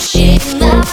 Shit, love.